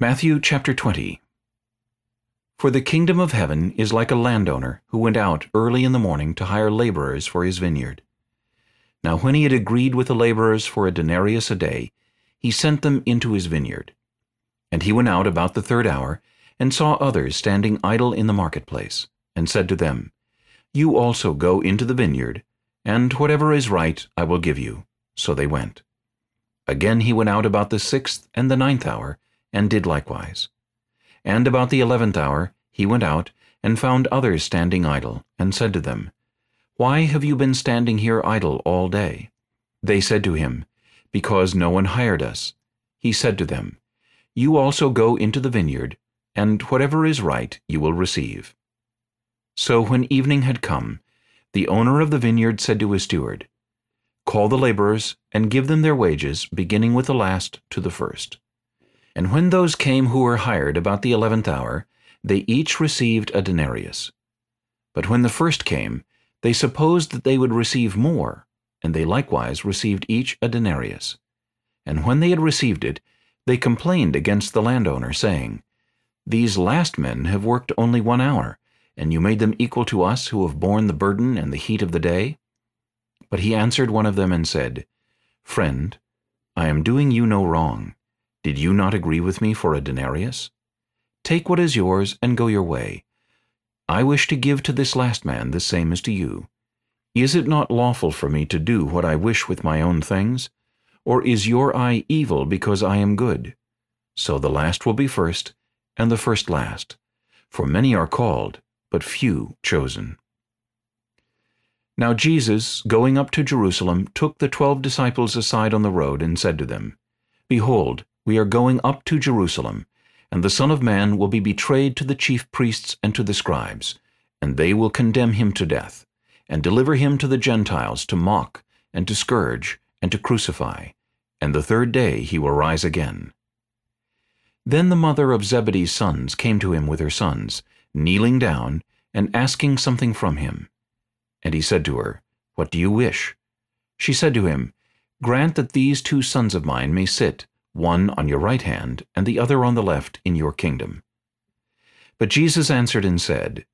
Matthew chapter 20 For the kingdom of heaven is like a landowner who went out early in the morning to hire laborers for his vineyard. Now when he had agreed with the laborers for a denarius a day, he sent them into his vineyard. And he went out about the third hour, and saw others standing idle in the marketplace, and said to them, You also go into the vineyard, and whatever is right I will give you. So they went. Again he went out about the sixth and the ninth hour, and did likewise. And about the eleventh hour he went out, and found others standing idle, and said to them, Why have you been standing here idle all day? They said to him, Because no one hired us. He said to them, You also go into the vineyard, and whatever is right you will receive. So when evening had come, the owner of the vineyard said to his steward, Call the laborers, and give them their wages, beginning with the last to the first. And when those came who were hired about the eleventh hour, they each received a denarius. But when the first came, they supposed that they would receive more, and they likewise received each a denarius. And when they had received it, they complained against the landowner, saying, These last men have worked only one hour, and you made them equal to us who have borne the burden and the heat of the day? But he answered one of them and said, Friend, I am doing you no wrong. Did you not agree with me for a denarius? Take what is yours and go your way. I wish to give to this last man the same as to you. Is it not lawful for me to do what I wish with my own things? Or is your eye evil because I am good? So the last will be first, and the first last. For many are called, but few chosen. Now Jesus, going up to Jerusalem, took the twelve disciples aside on the road, and said to them, Behold, we are going up to Jerusalem, and the Son of Man will be betrayed to the chief priests and to the scribes, and they will condemn him to death, and deliver him to the Gentiles to mock, and to scourge, and to crucify, and the third day he will rise again. Then the mother of Zebedee's sons came to him with her sons, kneeling down, and asking something from him. And he said to her, What do you wish? She said to him, Grant that these two sons of mine may sit, one on your right hand, and the other on the left, in your kingdom. But Jesus answered and said,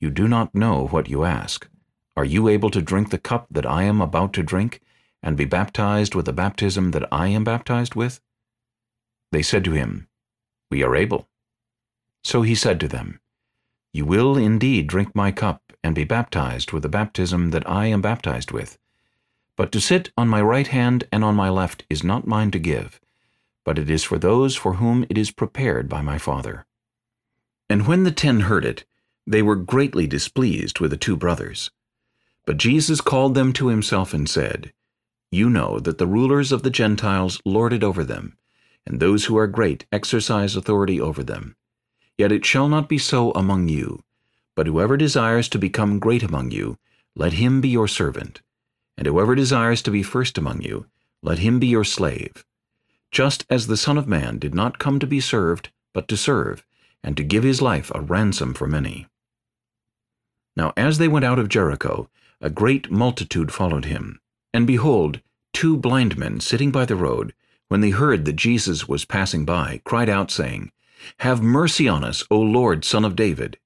You do not know what you ask. Are you able to drink the cup that I am about to drink, and be baptized with the baptism that I am baptized with? They said to him, We are able. So he said to them, You will indeed drink my cup, and be baptized with the baptism that I am baptized with. But to sit on my right hand and on my left is not mine to give, but it is for those for whom it is prepared by my Father. And when the ten heard it, they were greatly displeased with the two brothers. But Jesus called them to himself and said, You know that the rulers of the Gentiles lord it over them, and those who are great exercise authority over them. Yet it shall not be so among you. But whoever desires to become great among you, let him be your servant. And whoever desires to be first among you, let him be your slave just as the Son of Man did not come to be served, but to serve, and to give his life a ransom for many. Now as they went out of Jericho, a great multitude followed him. And behold, two blind men sitting by the road, when they heard that Jesus was passing by, cried out, saying, Have mercy on us, O Lord, Son of David.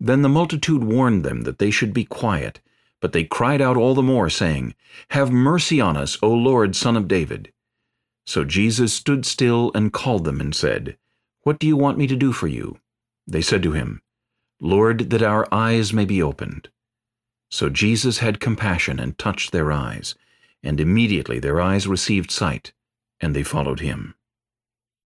Then the multitude warned them that they should be quiet, but they cried out all the more, saying, Have mercy on us, O Lord, Son of David. So Jesus stood still and called them and said, What do you want me to do for you? They said to him, Lord, that our eyes may be opened. So Jesus had compassion and touched their eyes, and immediately their eyes received sight, and they followed him.